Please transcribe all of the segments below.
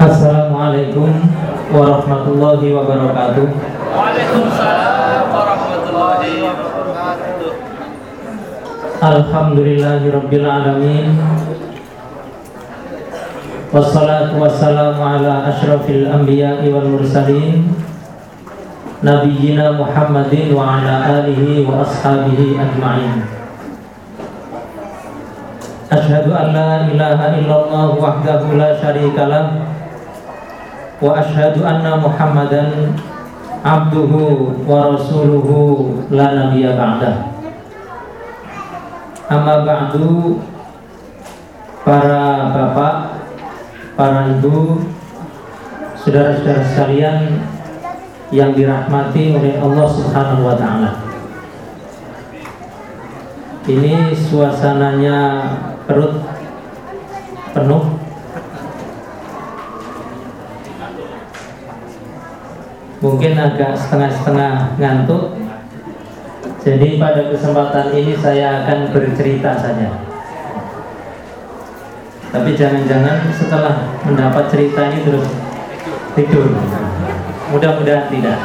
Assalamualaikum warahmatullahi wabarakatuh. Waalaikumsalam warahmatullahi wabarakatuh. Alhamdulillahirabbil alamin. Wassalatu wassalamu ala asyrafil anbiya'i wal mursalin Nabiyyina Muhammadin wa ala alihi wa ashabihi ajma'in Ashhadu an la ilaha illallah wahdahu la syarika lah. Wa ashhadu anna Muhammadan abduhu wa rasuluhu la nabiyya ba'dah. Amma ba'du Para bapak Para ibu Saudara-saudara sekalian Yang dirahmati oleh Allah subhanahu wa ta'ala Ini suasananya perut penuh Mungkin agak setengah-setengah ngantuk jadi pada kesempatan ini saya akan bercerita saja. Tapi jangan-jangan setelah mendapat cerita ini terus tidur. Mudah-mudahan tidak.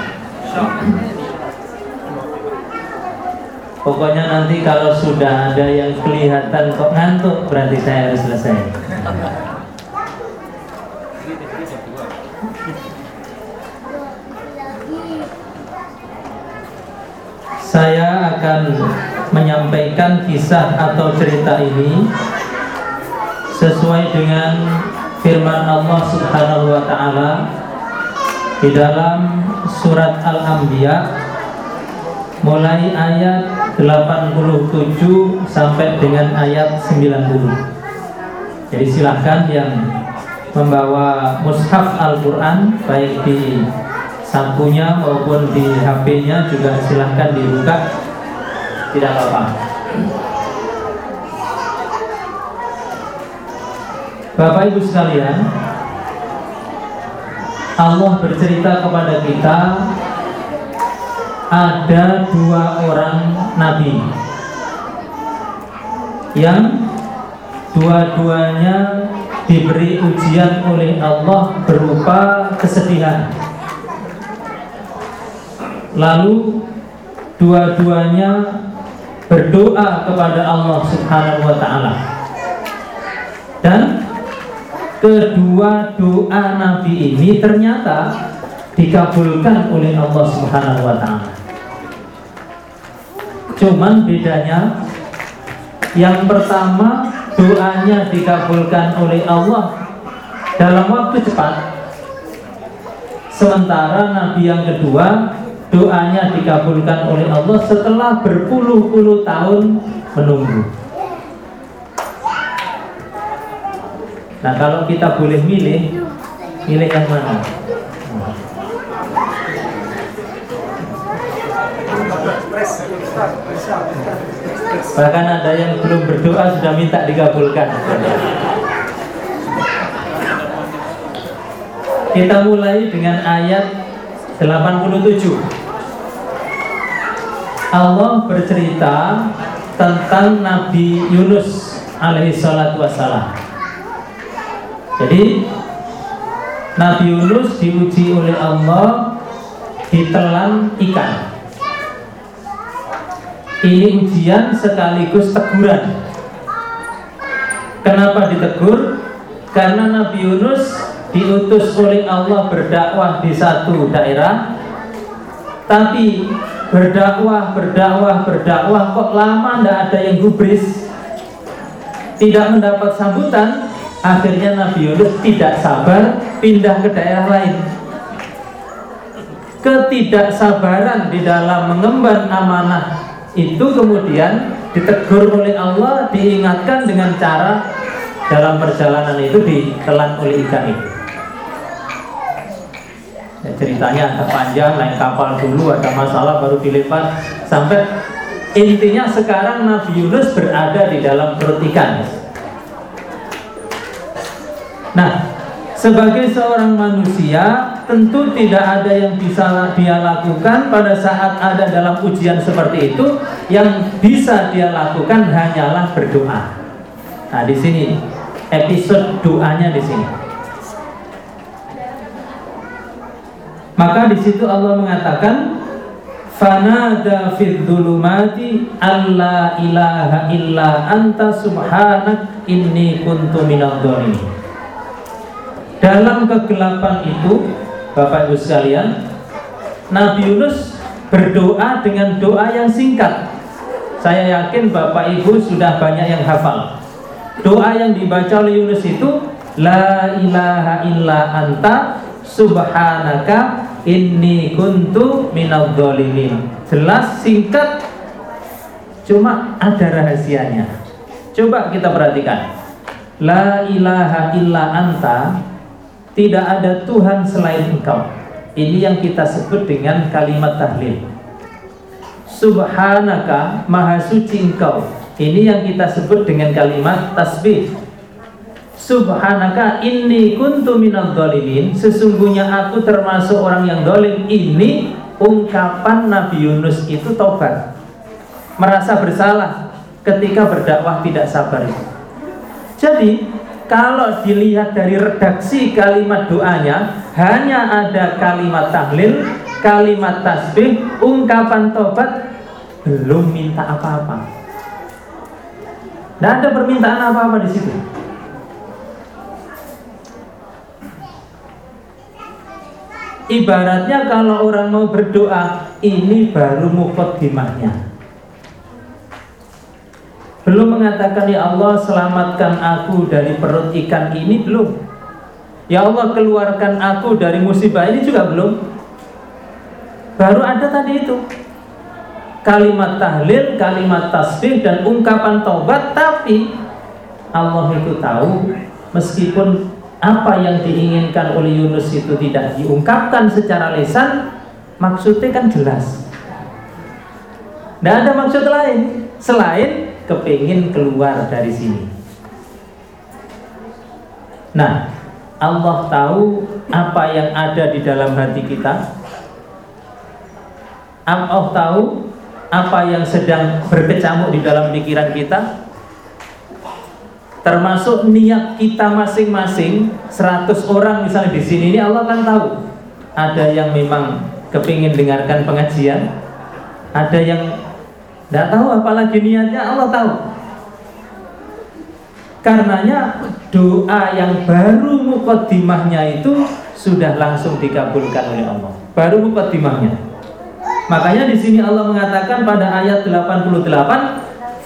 Pokoknya nanti kalau sudah ada yang kelihatan kok ngantuk berarti saya harus selesai. Saya akan menyampaikan kisah atau cerita ini sesuai dengan firman Allah Subhanahu wa taala di dalam surat Al-Anbiya mulai ayat 87 sampai dengan ayat 90. Jadi silahkan yang membawa mushaf Al-Qur'an baik di sakunya maupun di HP-nya juga silahkan dibuka tidak apa-apa Bapak Ibu sekalian Allah bercerita kepada kita ada dua orang nabi yang dua-duanya diberi ujian oleh Allah berupa kesedihan Lalu dua-duanya berdoa kepada Allah Subhanahu wa taala. Dan kedua doa nabi ini ternyata dikabulkan oleh Allah Subhanahu wa taala. Cuman bedanya yang pertama doanya dikabulkan oleh Allah dalam waktu cepat. Sementara nabi yang kedua doanya dikabulkan oleh Allah setelah berpuluh-puluh tahun menunggu. Nah kalau kita boleh milih, milih yang mana? Bahkan ada yang belum berdoa sudah minta dikabulkan. Kita mulai dengan ayat 87 Allah bercerita tentang Nabi Yunus alaihi salatu wassalam. Jadi Nabi Yunus diuji oleh Allah ditelan ikan Ini ujian sekaligus teguran. Kenapa ditegur? Karena Nabi Yunus diutus oleh Allah berdakwah di satu daerah. Tapi berdakwah berdakwah berdakwah kok lama tidak ada yang gubris tidak mendapat sambutan. Akhirnya Nabi Yunus tidak sabar pindah ke daerah lain. Ketidaksabaran di dalam mengemban amanah itu kemudian ditegur oleh Allah diingatkan dengan cara dalam perjalanan itu ditelan oleh ikan itu. Ya, ceritanya agak panjang naik kapal dulu ada masalah baru dilempar. Sampai intinya sekarang Nabi Yunus berada di dalam perut ikan sebagai seorang manusia tentu tidak ada yang bisa dia lakukan pada saat ada dalam ujian seperti itu yang bisa dia lakukan hanyalah berdoa Nah, di sini episode doanya di sini. Maka di situ Allah mengatakan fanada fid dhulumati alla ilaha illa anta subhanak inni kuntu minadh. Dalam kegelapan itu, Bapak Ibu sekalian, Nabi Yunus berdoa dengan doa yang singkat. Saya yakin Bapak Ibu sudah banyak yang hafal. Doa yang dibaca oleh Yunus itu La ilaha illa anta subhanaka inni kuntu minal dhalimin. Jelas singkat cuma ada rahasianya. Coba kita perhatikan. La ilaha illa anta tidak ada Tuhan selain engkau. Ini yang kita sebut dengan kalimat tahlil. Subhanaka maha suci engkau. Ini yang kita sebut dengan kalimat tasbih. Subhanaka inni kuntu minal dhalimin Sesungguhnya aku termasuk orang yang dolim Ini ungkapan Nabi Yunus itu tobat Merasa bersalah ketika berdakwah tidak sabar Jadi kalau dilihat dari redaksi kalimat doanya Hanya ada kalimat tahlil Kalimat tasbih Ungkapan tobat Belum minta apa-apa. Tidak ada permintaan apa-apa di situ. Ibaratnya kalau orang mau berdoa Ini baru mukaddimahnya Belum mengatakan Ya Allah selamatkan aku dari perut ikan ini Belum. Ya Allah keluarkan aku dari musibah ini juga belum. Baru ada tadi itu. Kalimat tahlil, kalimat tasbih dan ungkapan taubat Tapi Allah itu tahu Meskipun apa yang diinginkan oleh Yunus itu tidak diungkapkan secara lisan, maksudnya kan jelas. Tidak ada maksud lain selain kepingin keluar dari sini. Nah, Allah tahu apa yang ada di dalam hati kita. Allah tahu apa yang sedang berkecamuk di dalam pikiran kita termasuk niat kita masing-masing 100 orang misalnya di sini ini Allah kan tahu ada yang memang kepingin dengarkan pengajian ada yang tidak tahu apalagi niatnya Allah tahu. Karenanya doa yang baru mukaddimahnya itu sudah langsung dikabulkan oleh Allah. Baru mukaddimahnya makanya di sini Allah mengatakan pada ayat 88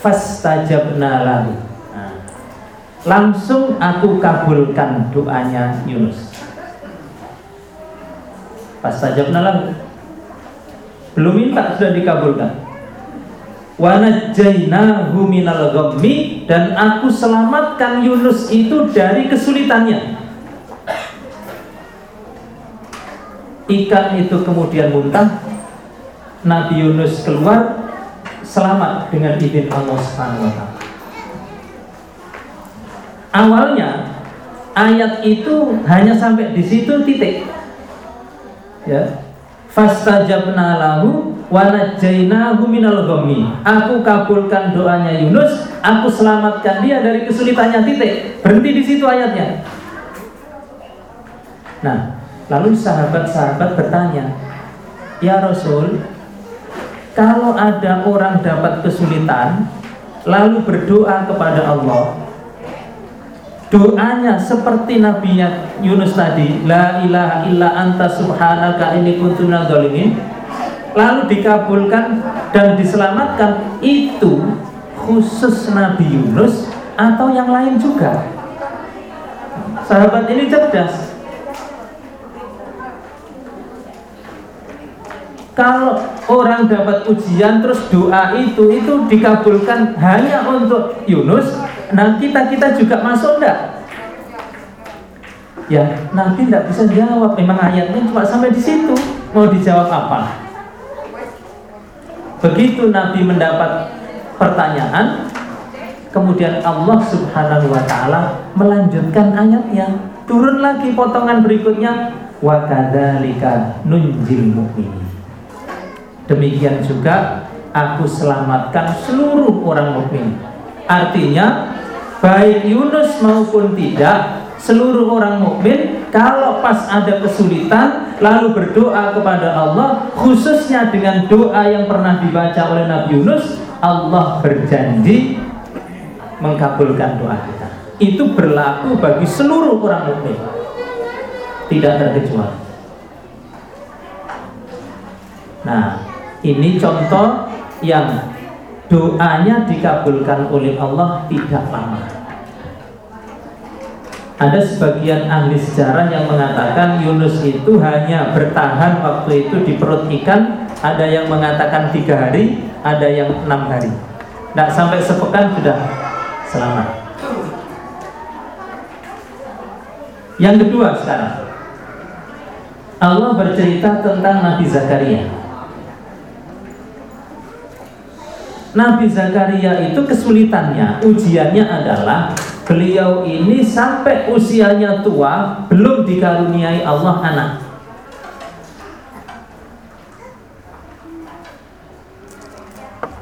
fastajabna lahu Langsung aku kabulkan doanya Yunus. Pas saja penalang belum minta sudah dikabulkan. Wanajainahu minal ghammi dan aku selamatkan Yunus itu dari kesulitannya. Ikan itu kemudian muntah, Nabi Yunus keluar selamat dengan izin Allah Subhanahu wa taala awalnya ayat itu hanya sampai di situ titik. Ya. Fastajabna lahu wa najainahu minal ghammi. Aku kabulkan doanya Yunus, aku selamatkan dia dari kesulitannya titik. Berhenti di situ ayatnya. Nah, lalu sahabat-sahabat bertanya, "Ya Rasul, kalau ada orang dapat kesulitan lalu berdoa kepada Allah, doanya seperti Nabi Yunus tadi la ilaha illa anta subhanaka ini kuntu minadh lalu dikabulkan dan diselamatkan itu khusus Nabi Yunus atau yang lain juga sahabat ini cerdas kalau orang dapat ujian terus doa itu itu dikabulkan hanya untuk Yunus Nah kita kita juga masuk enggak? Ya nanti enggak bisa jawab. Memang ayatnya cuma sampai di situ. Mau dijawab apa? Begitu Nabi mendapat pertanyaan, kemudian Allah Subhanahu wa taala melanjutkan ayatnya. Turun lagi potongan berikutnya wa kadzalika nunjil mu'minin. Demikian juga aku selamatkan seluruh orang mukmin. Artinya baik Yunus maupun tidak seluruh orang mukmin kalau pas ada kesulitan lalu berdoa kepada Allah khususnya dengan doa yang pernah dibaca oleh Nabi Yunus Allah berjanji mengkabulkan doa kita. Itu berlaku bagi seluruh orang mukmin. Tidak terkecuali. Nah ini contoh yang doanya dikabulkan oleh Allah tidak lama ada sebagian ahli sejarah yang mengatakan Yunus itu hanya bertahan waktu itu di perut ikan. Ada yang mengatakan tiga hari, ada yang enam hari. Tidak sampai sepekan sudah selamat. Yang kedua sekarang, Allah bercerita tentang Nabi Zakaria. Nabi Zakaria itu kesulitannya, ujiannya adalah beliau ini sampai usianya tua belum dikaruniai Allah anak.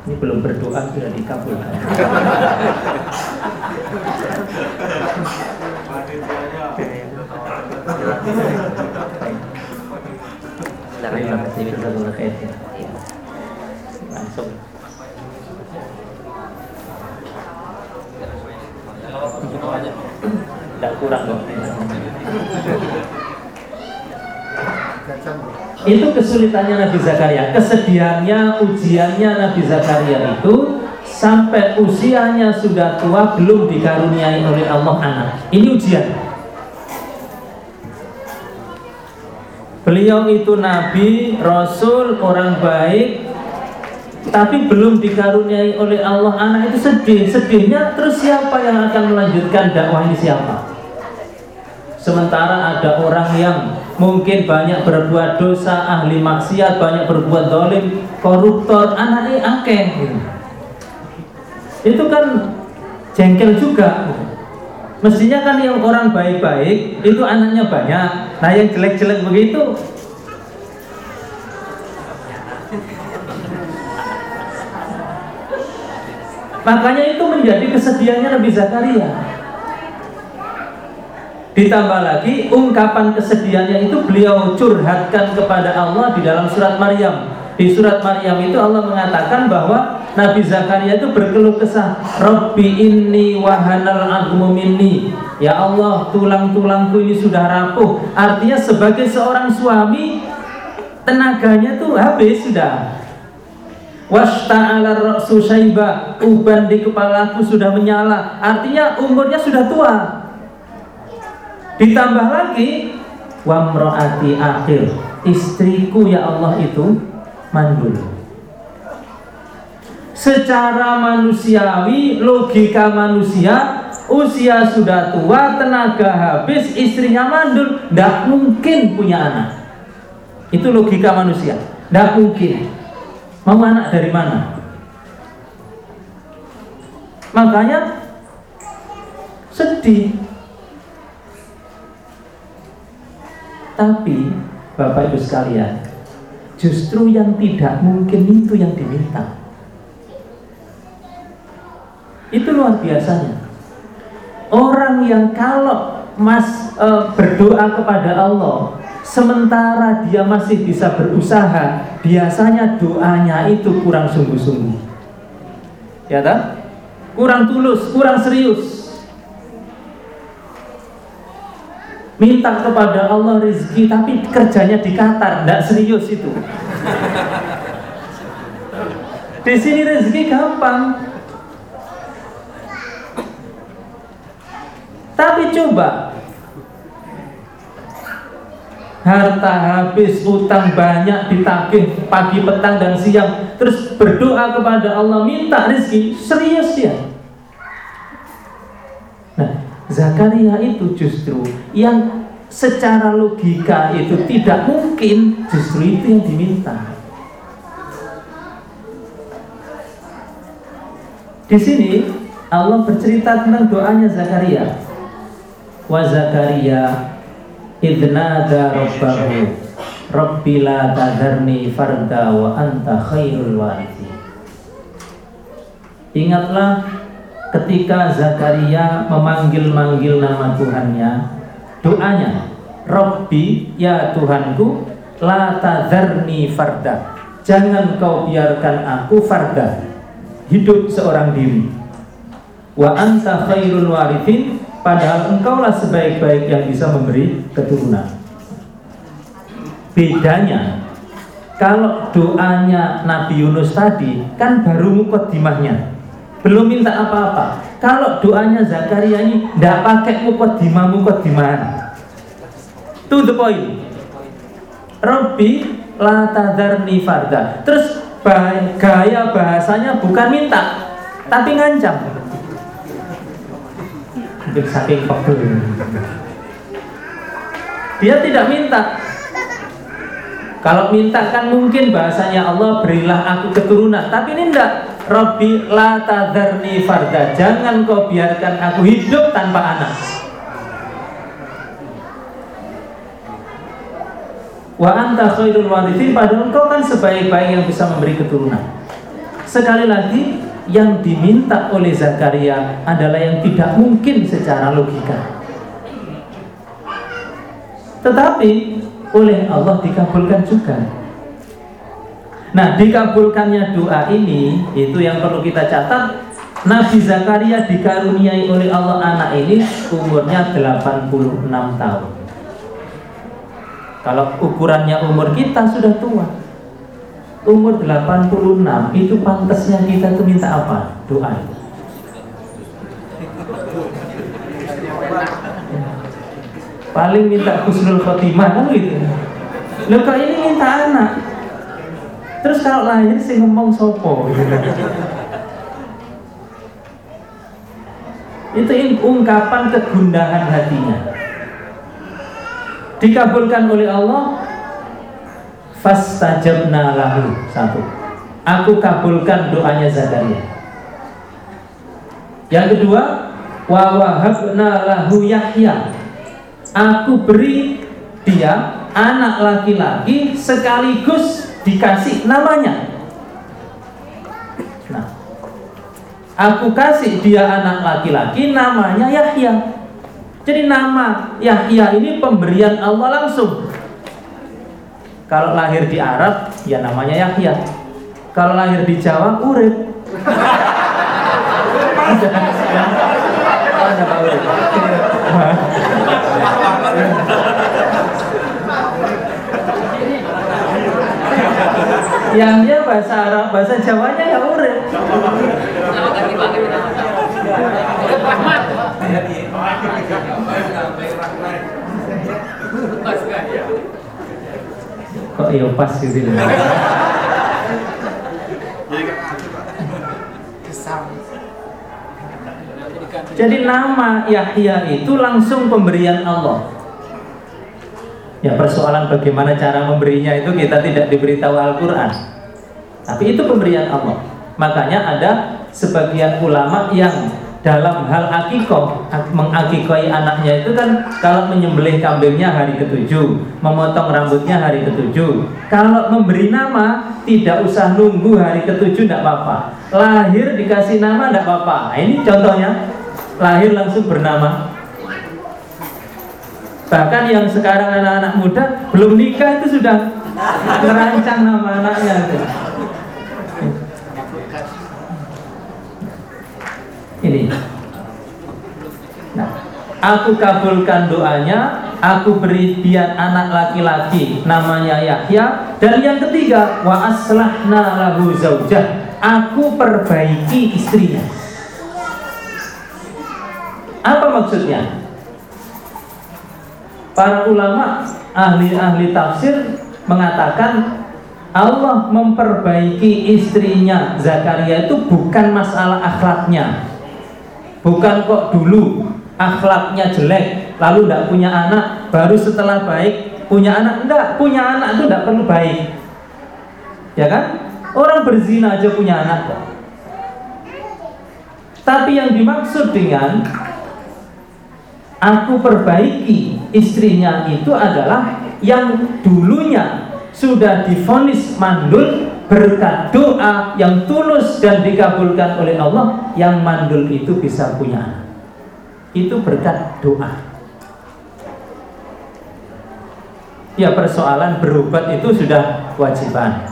Ini belum berdoa sudah dikabulkan. Langsung. Tidak kurang dong. Itu kesulitannya Nabi Zakaria, kesedihannya, ujiannya Nabi Zakaria itu sampai usianya sudah tua belum dikaruniai oleh Allah anak. Ini ujian. Beliau itu nabi, rasul, orang baik, tapi belum dikaruniai oleh Allah. Anak itu sedih. Sedihnya terus siapa yang akan melanjutkan dakwah ini? Siapa? Sementara ada orang yang mungkin banyak berbuat dosa ahli maksiat banyak berbuat dolim koruptor anaknya akeh. Gitu. itu kan jengkel juga. Mestinya kan yang orang baik-baik itu anaknya banyak. Nah yang jelek-jelek begitu Makanya itu menjadi kesedihannya Nabi Zakaria. Ditambah lagi ungkapan kesedihannya itu beliau curhatkan kepada Allah di dalam surat Maryam. Di surat Maryam itu Allah mengatakan bahwa Nabi Zakaria itu berkeluh kesah, Robbi inni wahanal minni. Ya Allah, tulang-tulangku ini sudah rapuh. Artinya sebagai seorang suami tenaganya tuh habis sudah Wasta'ala ra'su syaiba. Uban di kepalaku sudah menyala. Artinya umurnya sudah tua. Ditambah lagi Wamro'ati akhir. Istriku ya Allah itu Mandul. Secara manusiawi Logika manusia Usia sudah tua Tenaga habis Istrinya mandul. Tidak mungkin punya anak. Itu logika manusia. Tidak mungkin Mau anak dari mana? Makanya sedih. Tapi Bapak Ibu sekalian, justru yang tidak mungkin itu yang diminta. Itu luar biasanya. Orang yang kalau Mas e, berdoa kepada Allah Sementara dia masih bisa berusaha, biasanya doanya itu kurang sungguh-sungguh. Ya kan? Kurang tulus, kurang serius. Minta kepada Allah rezeki tapi kerjanya di Qatar, tidak serius itu. Di sini rezeki gampang. Tapi coba harta habis, utang banyak ditagih pagi, petang dan siang, terus berdoa kepada Allah minta rezeki, serius ya. Nah, Zakaria itu justru yang secara logika itu tidak mungkin, justru itu yang diminta. Di sini Allah bercerita tentang doanya Zakaria. Wa Zakaria idnada rabbahu Rabbi la tadharni farda wa anta khairul warithi Ingatlah ketika Zakaria memanggil-manggil nama Tuhannya, doanya, Robbi ya Tuhanku, la tadharni farda. Jangan kau biarkan aku farda, hidup seorang diri. Wa anta khairul warithin, padahal engkaulah sebaik-baik yang bisa memberi keturunan. Bedanya kalau doanya Nabi Yunus tadi kan baru mukodimahnya belum minta apa-apa. Kalau doanya Zakaria ini tidak pakai mukodimah mukodimah to the point. Robbi la tadarni farda. Terus gaya bahasanya bukan minta tapi ngancam mungkin saking pegel dia tidak minta kalau minta kan mungkin bahasanya Allah berilah aku keturunan, tapi ini enggak. Robbi la farda. Jangan kau biarkan aku hidup tanpa anak. Wa anta khairul warithin padahal engkau kan sebaik-baik yang bisa memberi keturunan. Sekali lagi yang diminta oleh Zakaria adalah yang tidak mungkin secara logika. Tetapi oleh Allah dikabulkan juga. Nah, dikabulkannya doa ini itu yang perlu kita catat. Nabi Zakaria dikaruniai oleh Allah anak ini umurnya 86 tahun. Kalau ukurannya umur kita sudah tua. Umur 86 itu pantasnya kita tuh minta apa? Doa paling minta khusnul khotimah kan gitu lo kok ini minta anak terus kalau lahir sih ngomong sopo gitu. itu ungkapan kegundahan hatinya dikabulkan oleh Allah fastajabna lahu satu aku kabulkan doanya Zakaria yang kedua wa wahabna lahu Yahya aku beri dia anak laki-laki sekaligus dikasih namanya. Nah, aku kasih dia anak laki-laki namanya Yahya. Jadi nama Yahya ini pemberian Allah langsung. Kalau lahir di Arab, ya namanya Yahya. Kalau lahir di Jawa, Urip. Urip. yang dia bahasa Arab, bahasa Jawanya ya urip. Kok iya pas gitu Jadi nama Yahya itu langsung pemberian Allah. Ya persoalan bagaimana cara memberinya itu kita tidak diberitahu Al-Quran. Tapi itu pemberian Allah. Makanya ada sebagian ulama yang dalam hal akikoh Mengakikoi anaknya itu kan Kalau menyembelih kambingnya hari ketujuh Memotong rambutnya hari ketujuh. Kalau memberi nama Tidak usah nunggu hari ketujuh tidak apa-apa. Lahir dikasih nama tidak apa-apa. Nah, Ini contohnya. Lahir langsung bernama. Bahkan yang sekarang anak-anak muda belum nikah itu sudah merancang nama anaknya. Ini. Nah, aku kabulkan doanya, aku beri dia anak laki-laki namanya Yahya dan yang ketiga wa aslahna lahu zaujah. Aku perbaiki istrinya. Apa maksudnya? Para ulama ahli-ahli tafsir mengatakan Allah memperbaiki istrinya Zakaria itu bukan masalah akhlaknya bukan kok dulu akhlaknya jelek lalu tidak punya anak baru setelah baik punya anak. Enggak punya anak itu tidak perlu baik. Ya kan? Orang berzina aja punya anak kok. Tapi yang dimaksud dengan aku perbaiki istrinya itu adalah yang dulunya sudah difonis mandul berkat doa yang tulus dan dikabulkan oleh Allah yang mandul itu bisa punya anak. Itu berkat doa. Ya persoalan berobat itu sudah wajiban.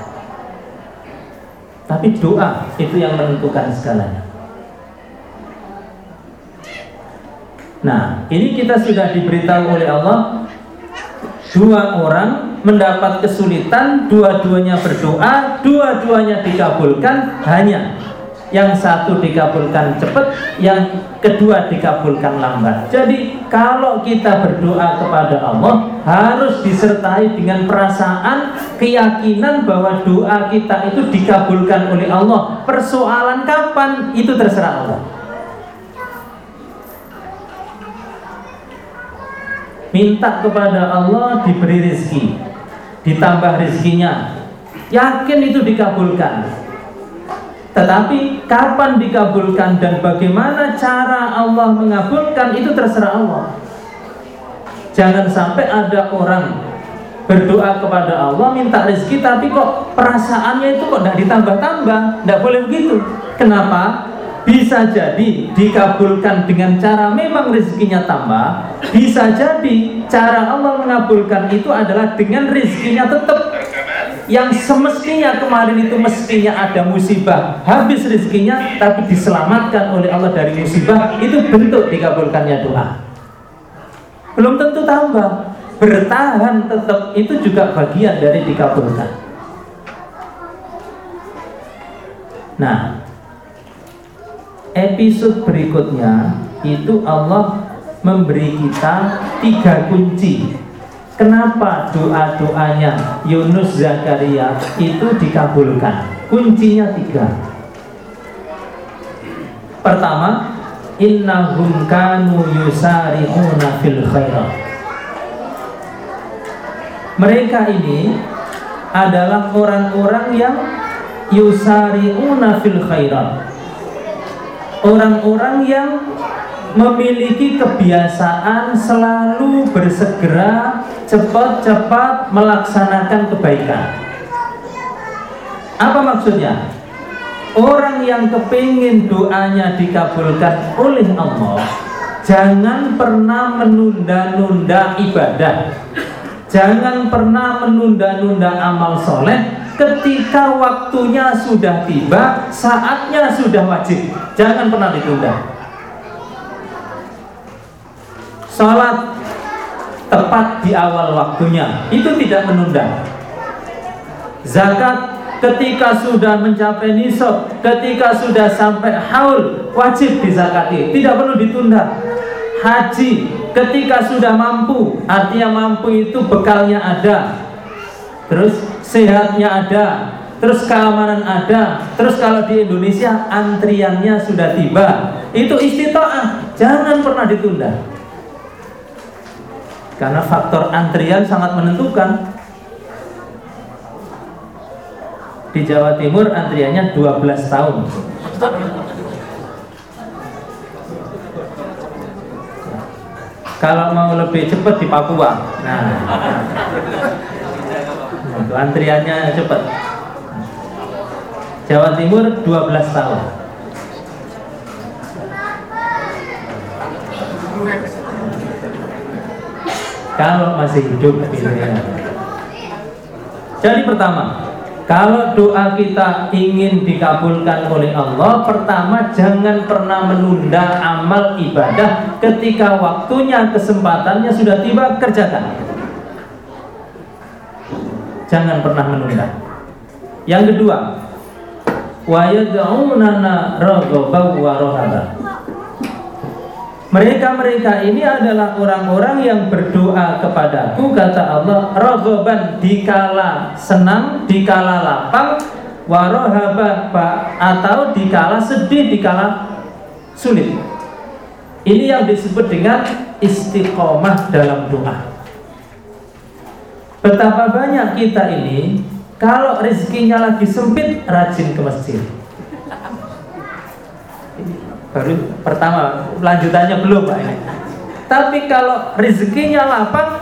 Tapi doa itu yang menentukan segalanya. Nah ini kita sudah diberitahu oleh Allah dua orang mendapat kesulitan, dua-duanya berdoa, dua-duanya dikabulkan, hanya yang satu dikabulkan cepat, yang kedua dikabulkan lambat. Jadi kalau kita berdoa kepada Allah harus disertai dengan perasaan keyakinan bahwa doa kita itu dikabulkan oleh Allah. Persoalan kapan itu terserah Allah. minta kepada Allah diberi rezeki ditambah rezekinya. Yakin itu dikabulkan. Tetapi kapan dikabulkan dan bagaimana cara Allah mengabulkan itu terserah Allah. Jangan sampai ada orang berdoa kepada Allah minta rezeki tapi kok perasaannya itu kok tidak ditambah-tambah? Tidak boleh begitu. Kenapa bisa jadi dikabulkan dengan cara memang rezekinya tambah. Bisa jadi cara Allah mengabulkan itu adalah dengan rezekinya tetap. Yang semestinya kemarin itu mestinya ada musibah. Habis rezekinya tapi diselamatkan oleh Allah dari musibah itu bentuk dikabulkannya doa. Belum tentu tambah. Bertahan tetap itu juga bagian dari dikabulkan. Nah episode berikutnya itu Allah memberi kita tiga kunci Kenapa doa-doanya Yunus Zakaria itu dikabulkan? Kuncinya tiga. Pertama, innahum kanu yusari'una fil khairat. Mereka ini adalah orang-orang yang yusari'una fil khairat orang-orang yang memiliki kebiasaan selalu bersegera cepat-cepat melaksanakan kebaikan. Apa maksudnya? Orang yang kepingin doanya dikabulkan oleh Allah Jangan pernah menunda-nunda ibadah Jangan pernah menunda-nunda amal soleh ketika waktunya sudah tiba, saatnya sudah wajib. Jangan pernah ditunda. Salat tepat di awal waktunya, itu tidak menunda. Zakat ketika sudah mencapai nisab, ketika sudah sampai haul, wajib dizakati, tidak perlu ditunda. Haji ketika sudah mampu, artinya mampu itu bekalnya ada. Terus sehatnya ada, terus keamanan ada, terus kalau di Indonesia antriannya sudah tiba, itu istitoah, jangan pernah ditunda. Karena faktor antrian sangat menentukan. Di Jawa Timur antriannya 12 tahun. Kalau mau lebih cepat di Papua. Nah antriannya cepat. Jawa Timur 12 tahun. Kalau masih hidup pilihan jadi pertama kalau doa kita ingin dikabulkan oleh Allah Pertama jangan pernah menunda amal ibadah Ketika waktunya kesempatannya sudah tiba kerjakan Jangan pernah menunda. Yang kedua, wa wa. Mereka-mereka ini adalah orang-orang yang berdoa kepadaku kata Allah raghaban dikala senang, dikala lapang, warohaba atau dikala sedih, dikala sulit. Ini yang disebut dengan istiqomah dalam doa. Betapa banyak kita ini kalau rezekinya lagi sempit rajin ke masjid. Baru pertama lanjutannya belum Pak ini. Tapi kalau rezekinya lapang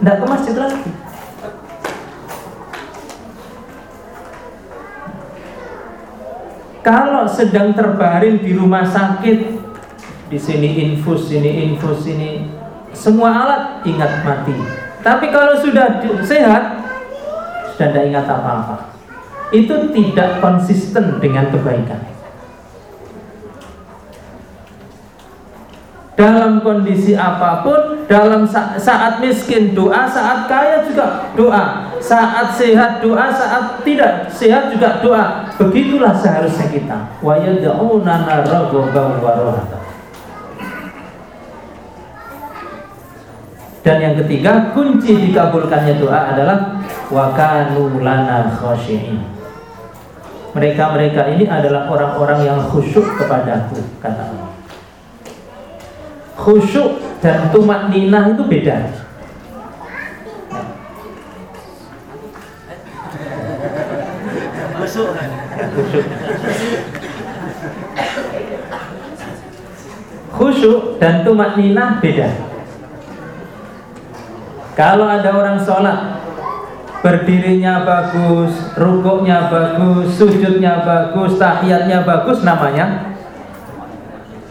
tidak ke masjid lagi. Kalau sedang terbaring di rumah sakit, di sini infus, sini infus, sini semua alat ingat mati. Tapi kalau sudah sehat, sudah tidak ingat apa-apa. Itu tidak konsisten dengan kebaikan. dalam kondisi apa pun, dalam saat miskin doa, saat kaya juga doa, saat sehat doa, saat tidak sehat juga doa. Begitulah seharusnya kita. Wa Dan yang ketiga, kunci dikabulkannya doa adalah wa kanu lana. Mereka-mereka ini adalah orang-orang yang khusyuk kepadaku, kata Allah. Khusyuk dan tumak ninah itu beda. Khusyuk. Khusyuk dan tumak ninah beda kalau ada orang sholat berdirinya bagus, rukuknya bagus, sujudnya bagus, tahiyatnya bagus namanya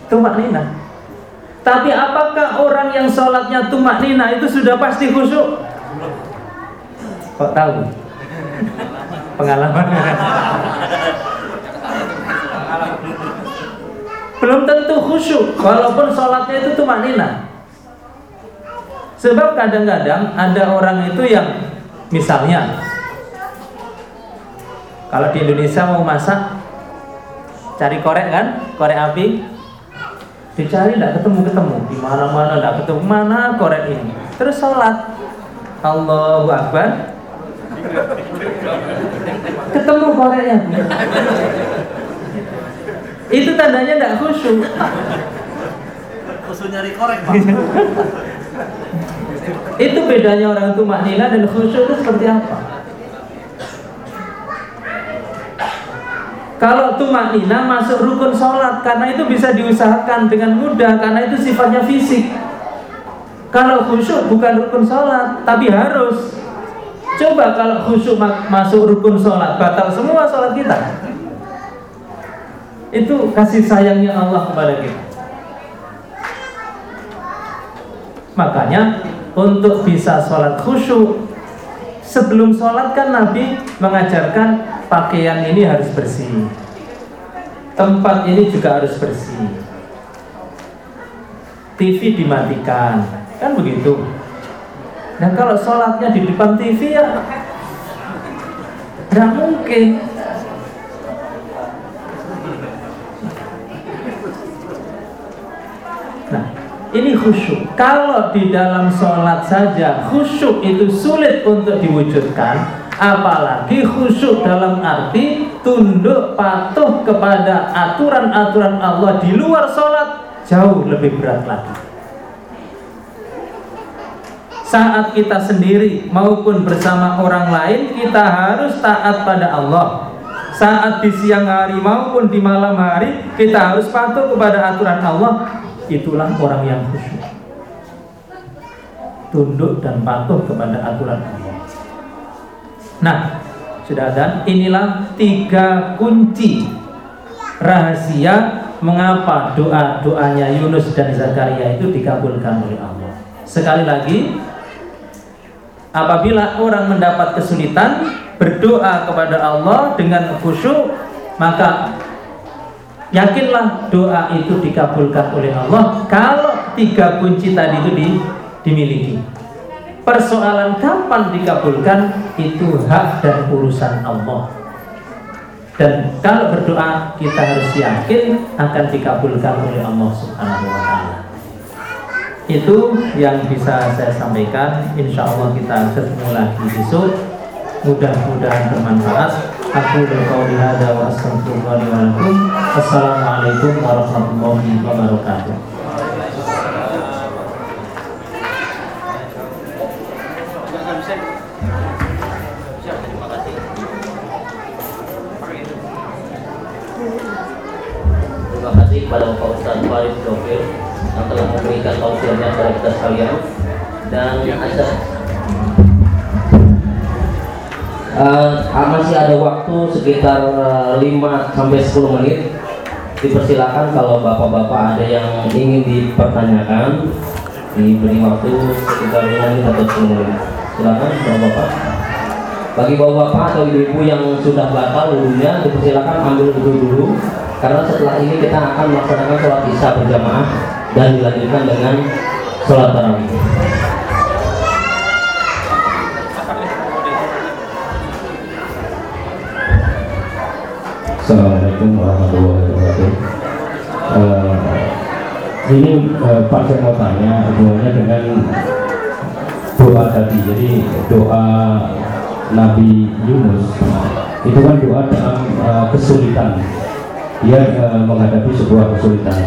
tumak ninah tapi apakah orang yang sholatnya tumak nina itu sudah pasti khusyuk? Kok tahu? Pengalaman. Belum tentu khusyuk, walaupun sholatnya itu tumak nina. Sebab kadang-kadang ada orang itu yang misalnya kalau di Indonesia mau masak cari korek kan, korek api, dicari tidak ketemu ketemu. Di mana mana tidak ketemu. Mana korek ini? Terus sholat. Allahu Akbar. Ketemu koreknya. Itu tandanya tidak khusyuk. Khusyuk nyari korek pak itu bedanya orang itu maknila dan khusyuk itu seperti apa Kalau tumanina masuk rukun sholat karena itu bisa diusahakan dengan mudah karena itu sifatnya fisik. Kalau khusyuk bukan rukun sholat tapi harus. Coba kalau khusyuk masuk rukun sholat batal semua sholat kita. Itu kasih sayangnya Allah kepada kita. Makanya untuk bisa sholat khusyuk. Sebelum sholat kan Nabi mengajarkan pakaian ini harus bersih. Tempat ini juga harus bersih. TV dimatikan. Kan begitu? Nah kalau sholatnya di depan TV ya nggak mungkin. Nah ini khusyuk kalau di dalam sholat saja khusyuk itu sulit untuk diwujudkan apalagi khusyuk dalam arti tunduk patuh kepada aturan-aturan Allah di luar sholat jauh lebih berat lagi. Saat kita sendiri maupun bersama orang lain kita harus taat pada Allah. Saat di siang hari maupun di malam hari kita harus patuh kepada aturan Allah. Itulah orang yang khusyuk tunduk dan patuh kepada aturan Allah. Nah, sudah dan inilah tiga kunci rahasia mengapa doa-doanya Yunus dan Zakaria itu dikabulkan oleh Allah. Sekali lagi, apabila orang mendapat kesulitan berdoa kepada Allah dengan khusyuk, maka yakinlah doa itu dikabulkan oleh Allah. Kalau tiga kunci tadi itu dimiliki. Persoalan kapan dikabulkan itu hak dan urusan Allah. Dan kalau berdoa kita harus yakin akan dikabulkan oleh Allah Subhanahu wa taala. Itu yang bisa saya sampaikan. Insya Allah kita ketemu lagi besok. Mudah-mudahan bermanfaat. Aku berkau hada wa Assalamualaikum warahmatullahi wabarakatuh. Kepada Bapak Ustaz Farid Dokir yang telah memberikan tausiahnya kepada kita sekalian dan ada Eh, masih ada waktu sekitar eh, 5 sampai 10 menit. Dipersilakan kalau bapak-bapak ada yang ingin dipertanyakan diberi waktu sekitar 5 menit atau 10 menit. Silakan bapak-bapak. Bagi bapak-bapak atau ibu-ibu yang sudah batal wudhunya dipersilakan ambil wudhu dulu karena setelah ini kita akan melaksanakan sholat isya berjamaah dan dilanjutkan dengan sholat tarawih. Assalamualaikum warahmatullahi wabarakatuh. Eh, ini eh, Pak saya mau tanya hubungannya dengan doa tadi. Jadi doa Nabi Yunus itu kan doa dalam eh, kesulitan. Dia eh, menghadapi sebuah kesulitan.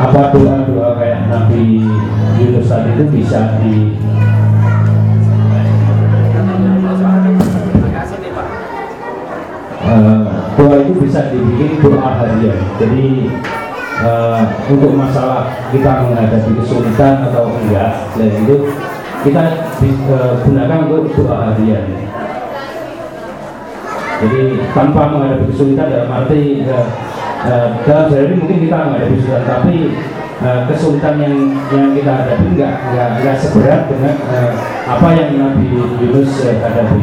Apa doa-doa kayak Nabi Yunus tadi itu bisa di doa itu bisa dibikin doa harian. Jadi eh, untuk masalah kita menghadapi kesulitan atau enggak, dan itu kita eh, gunakan untuk doa harian. Jadi tanpa menghadapi kesulitan dalam arti eh, eh, dalam sehari mungkin kita menghadapi kesulitan, tapi eh, kesulitan yang yang kita hadapi enggak enggak, enggak seberat dengan apa yang Nabi Yunus hadapi.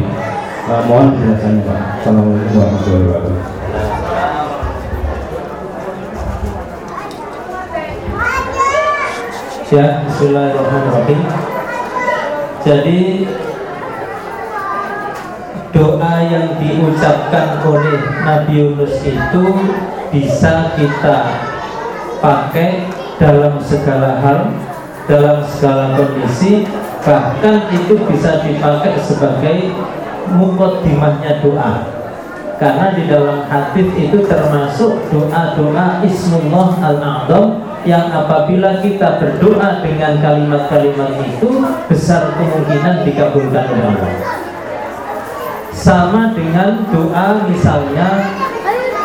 Mohon penjelasannya Pak. Assalamualaikum warahmatullahi wabarakatuh. Ya, Bismillahirrahmanirrahim. Jadi yang diucapkan oleh Nabi Yunus itu bisa kita pakai dalam segala hal, dalam segala kondisi, bahkan itu bisa dipakai sebagai mukaddimahnya doa. Karena di dalam hadis itu termasuk doa-doa Ismullah al-A'zam yang apabila kita berdoa dengan kalimat-kalimat itu besar kemungkinan dikabulkan oleh Allah. Sama dengan doa misalnya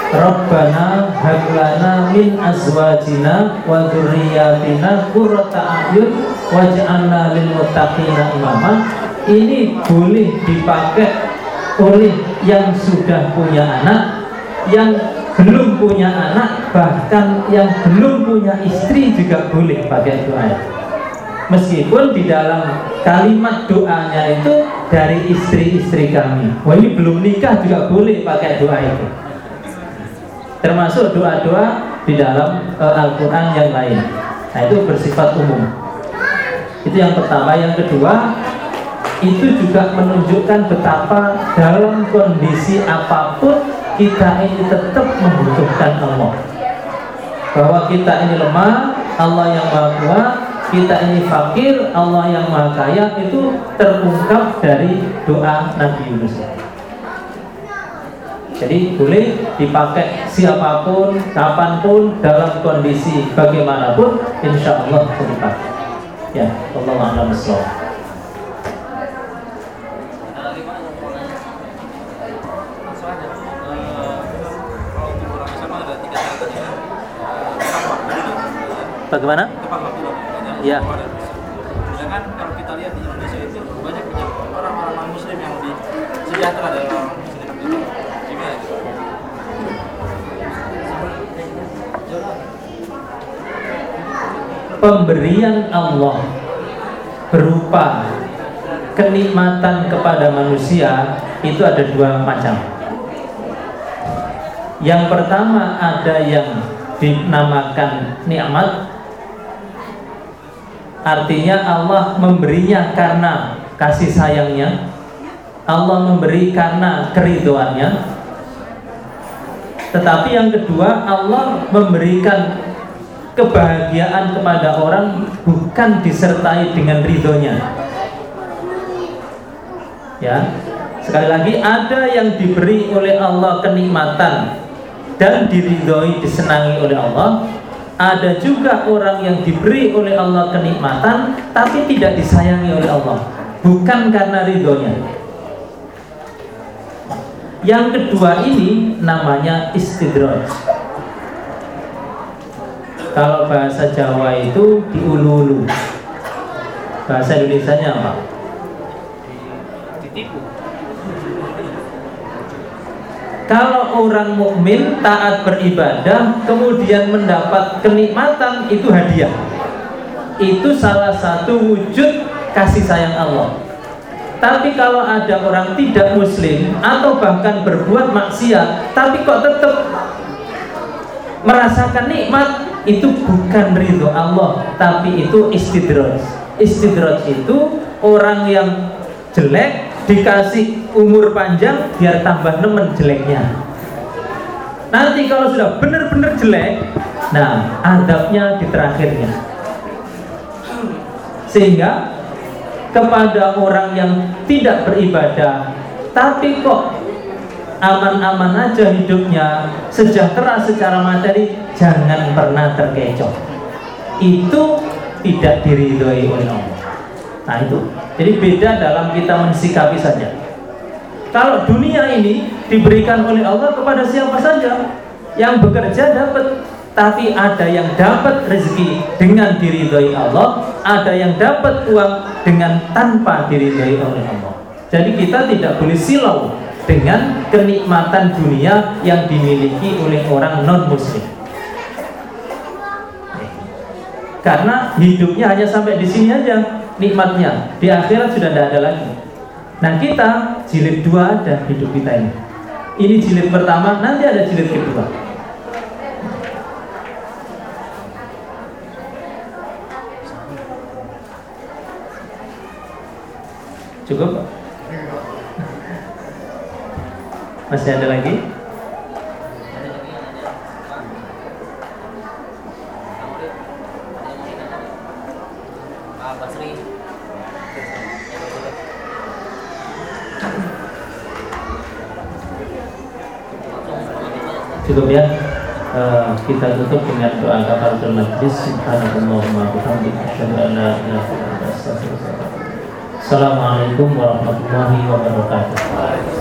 Rabbana hablana min azwajina wa dzurriyyatina qurrata a'yun waj'alna lil muttaqina imama. Ini boleh dipakai oleh yang sudah punya anak, yang belum punya anak, bahkan yang belum punya istri juga boleh pakai doa. Meskipun di dalam kalimat doanya itu dari istri-istri kami. Wah ini belum nikah juga boleh pakai doa itu. Termasuk doa-doa di dalam eh, Al-Quran yang lain. Nah itu bersifat umum. Itu yang pertama. Yang kedua, itu juga menunjukkan betapa dalam kondisi apa pun kita ini tetap membutuhkan Allah. Bahwa kita ini lemah, Allah yang maha kuat, kita ini fakir, Allah yang maha kaya itu terungkap dari doa Nabi Yunus. Jadi boleh dipakai siapa pun, kapan pun, dalam kondisi bagaimanapun, insya Allah dipakai. Ya, Allah aja. Eh, ya. Dulu. Bagaimana? Iya. Sedangkan kalau kita lihat di Indonesia itu banyak punya orang-orang non muslim yang lebih sejahtera dari orang muslim itu. Gimana? pemberian Allah berupa kenikmatan kepada manusia itu ada dua macam. Yang pertama ada yang dinamakan nikmat Artinya Allah memberinya karena kasih sayangnya. Allah memberi karena keriduannya Tetapi yang kedua Allah memberikan kebahagiaan kepada orang bukan disertai dengan ridhonya. Ya sekali lagi ada yang diberi oleh Allah kenikmatan dan diridhoi disenangi oleh Allah ada juga orang yang diberi oleh Allah kenikmatan tapi tidak disayangi oleh Allah bukan karena ridhonya yang kedua ini namanya istidraj kalau bahasa Jawa itu diulu-ulu. Bahasa Indonesia-nya apa? Ditipu. Kalau orang mukmin taat beribadah kemudian mendapat kenikmatan itu hadiah. Itu salah satu wujud kasih sayang Allah. Tapi kalau ada orang tidak muslim atau bahkan berbuat maksiat tapi kok tetap merasakan nikmat itu bukan ridho Allah tapi itu istidraj. Istidraj itu orang yang jelek dikasih umur panjang biar tambah nemen jeleknya. Nanti kalau sudah benar-benar jelek nah adabnya di terakhirnya. Sehingga kepada orang yang tidak beribadah tapi kok aman-aman aja hidupnya sejahtera secara materi jangan pernah terkecoh. Itu tidak diridhoi oleh Allah nah itu. Jadi beda dalam kita mensikapi saja. Kalau dunia ini diberikan oleh Allah kepada siapa saja yang bekerja dapat tapi ada yang dapat rezeki dengan diridhoi Allah ada yang dapat uang dengan tanpa diridhoi oleh Allah. Jadi kita tidak boleh silau dengan kenikmatan dunia yang dimiliki oleh orang non muslim karena hidupnya hanya sampai di sini aja nikmatnya. Di akhirat sudah tidak ada lagi. Nah kita jilid dua ada hidup kita ini. Ini jilid pertama nanti ada jilid kedua. Cukup masih ada lagi cukup ya. Eh, kita tutup dengan doa kafaratul majlis subhanallahumma bihamdika asyhadu an la ilaha illa anta astaghfiruka. Assalamualaikum warahmatullahi wabarakatuh